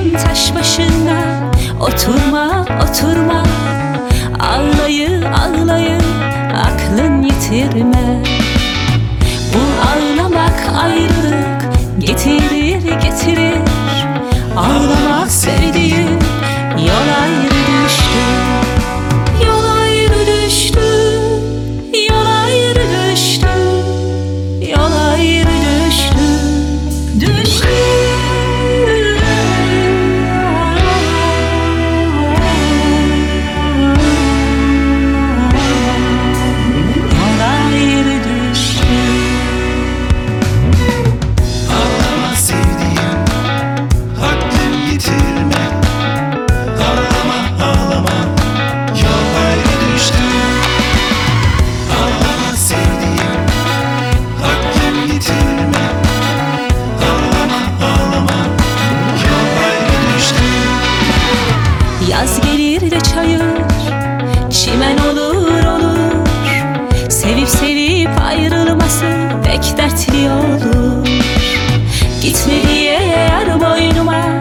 Gelirim taş başına Oturma oturma. Ağlayı ağlayı Aklın yitirme. Bu ağlamak ayrılık Getirir getirir. Ağlamak sevdi pek dertli olur. Gitme diye yar boynuma.